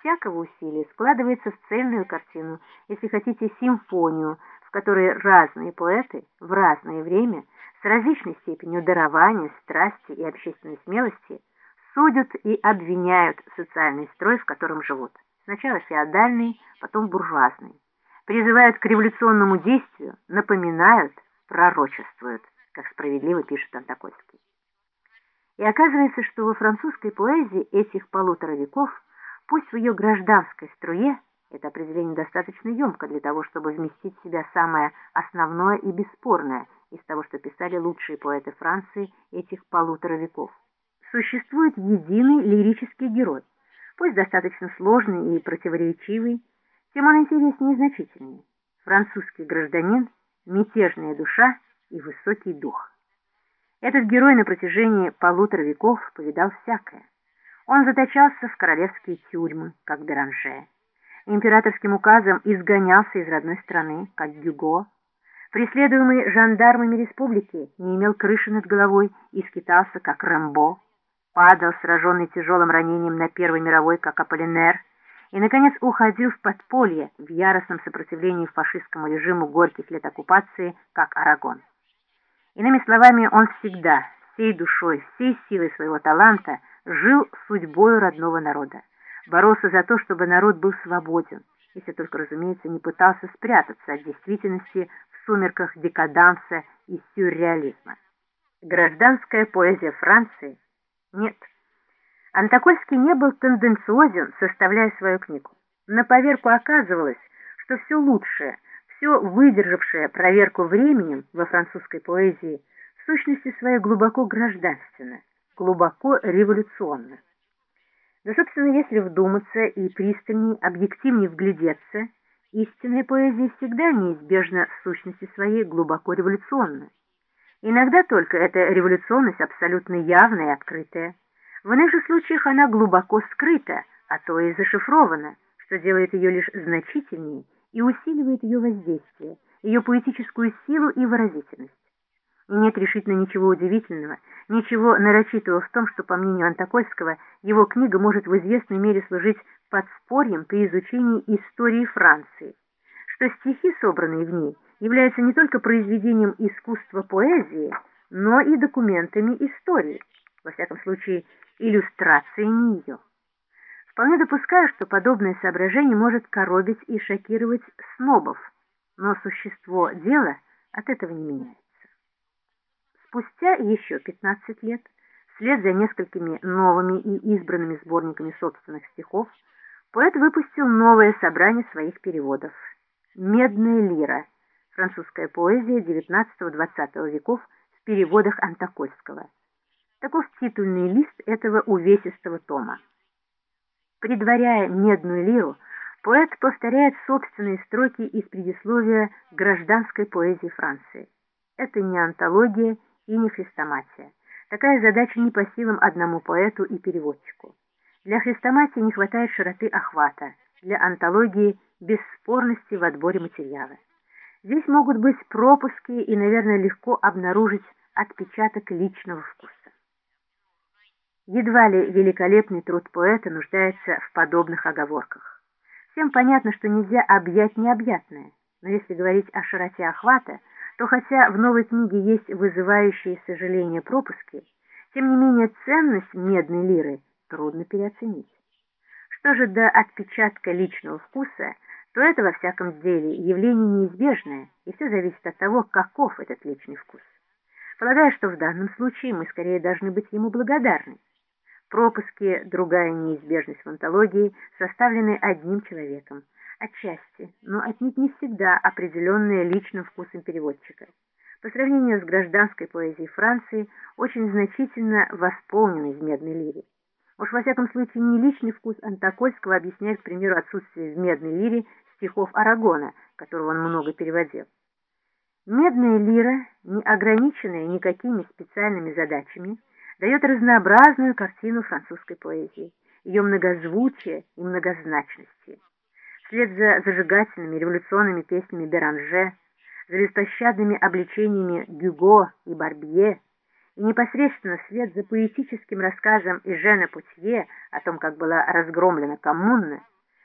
всякого усилия складывается в цельную картину, если хотите, симфонию, в которой разные поэты в разное время с различной степенью дарования, страсти и общественной смелости судят и обвиняют социальный строй, в котором живут. Сначала феодальный, потом буржуазный. Призывают к революционному действию, напоминают, пророчествуют, как справедливо пишет Антокольский. И оказывается, что во французской поэзии этих полутора веков, пусть в ее гражданской струе, это определение достаточно емко для того, чтобы вместить в себя самое основное и бесспорное из того, что писали лучшие поэты Франции этих полутора веков. Существует единый лирический герой, пусть достаточно сложный и противоречивый, тем он интереснее и значительнее. Французский гражданин, мятежная душа и высокий дух. Этот герой на протяжении полутора веков повидал всякое. Он заточался в королевские тюрьмы, как Беранже. Императорским указом изгонялся из родной страны, как Гюго. Преследуемый жандармами республики не имел крыши над головой и скитался, как Рэмбо. Падал, сраженный тяжелым ранением на Первой мировой, как Аполлинер. И, наконец, уходил в подполье в яростном сопротивлении фашистскому режиму горьких лет оккупации, как Арагон. Иными словами, он всегда, всей душой, всей силой своего таланта жил судьбою родного народа, боролся за то, чтобы народ был свободен, если только, разумеется, не пытался спрятаться от действительности в сумерках декаданса и сюрреализма. Гражданская поэзия Франции? Нет. Антокольский не был тенденциозен, составляя свою книгу. На поверку оказывалось, что все лучшее – все выдержавшее проверку временем во французской поэзии в сущности своей глубоко гражданственно, глубоко революционно. Да, собственно, если вдуматься и пристальней, объективнее вглядеться, истинная поэзия всегда неизбежно в сущности своей глубоко революционна. Иногда только эта революционность абсолютно явная и открытая. В иных же случаях она глубоко скрыта, а то и зашифрована, что делает ее лишь значительнее и усиливает ее воздействие, ее поэтическую силу и выразительность. И нет решительно ничего удивительного, ничего нарочитого в том, что, по мнению Антокольского, его книга может в известной мере служить подспорьем при изучении истории Франции, что стихи, собранные в ней, являются не только произведением искусства поэзии, но и документами истории, во всяком случае, иллюстрациями ее. Вполне допускаю, что подобное соображение может коробить и шокировать снобов, но существо дела от этого не меняется. Спустя еще 15 лет, вслед за несколькими новыми и избранными сборниками собственных стихов, поэт выпустил новое собрание своих переводов «Медная лира. Французская поэзия XIX-XX веков в переводах Антокольского». Таков титульный лист этого увесистого тома. Предваряя медную лиру, поэт повторяет собственные строки из предисловия гражданской поэзии Франции. Это не антология и не хрестоматия. Такая задача не по силам одному поэту и переводчику. Для хрестоматии не хватает широты охвата, для антологии – бесспорности в отборе материала. Здесь могут быть пропуски и, наверное, легко обнаружить отпечаток личного вкуса. Едва ли великолепный труд поэта нуждается в подобных оговорках. Всем понятно, что нельзя объять необъятное, но если говорить о широте охвата, то хотя в новой книге есть вызывающие сожаление пропуски, тем не менее ценность медной лиры трудно переоценить. Что же до отпечатка личного вкуса, то это во всяком деле явление неизбежное, и все зависит от того, каков этот личный вкус. Полагаю, что в данном случае мы скорее должны быть ему благодарны. Пропуски, другая неизбежность в антологии, составлены одним человеком, отчасти, но отнюдь не всегда определенные личным вкусом переводчика. По сравнению с гражданской поэзией Франции, очень значительно восполнен из «Медной лире». Уж во всяком случае не личный вкус Антокольского объясняет, к примеру, отсутствие в «Медной лире» стихов Арагона, которого он много переводил. «Медная лира», не ограниченная никакими специальными задачами, дает разнообразную картину французской поэзии, ее многозвучия и многозначности. Вслед за зажигательными революционными песнями Беранже, за беспощадными обличениями Гюго и Барбье, и непосредственно вслед за поэтическим рассказом Ижена Путье о том, как была разгромлена коммуна,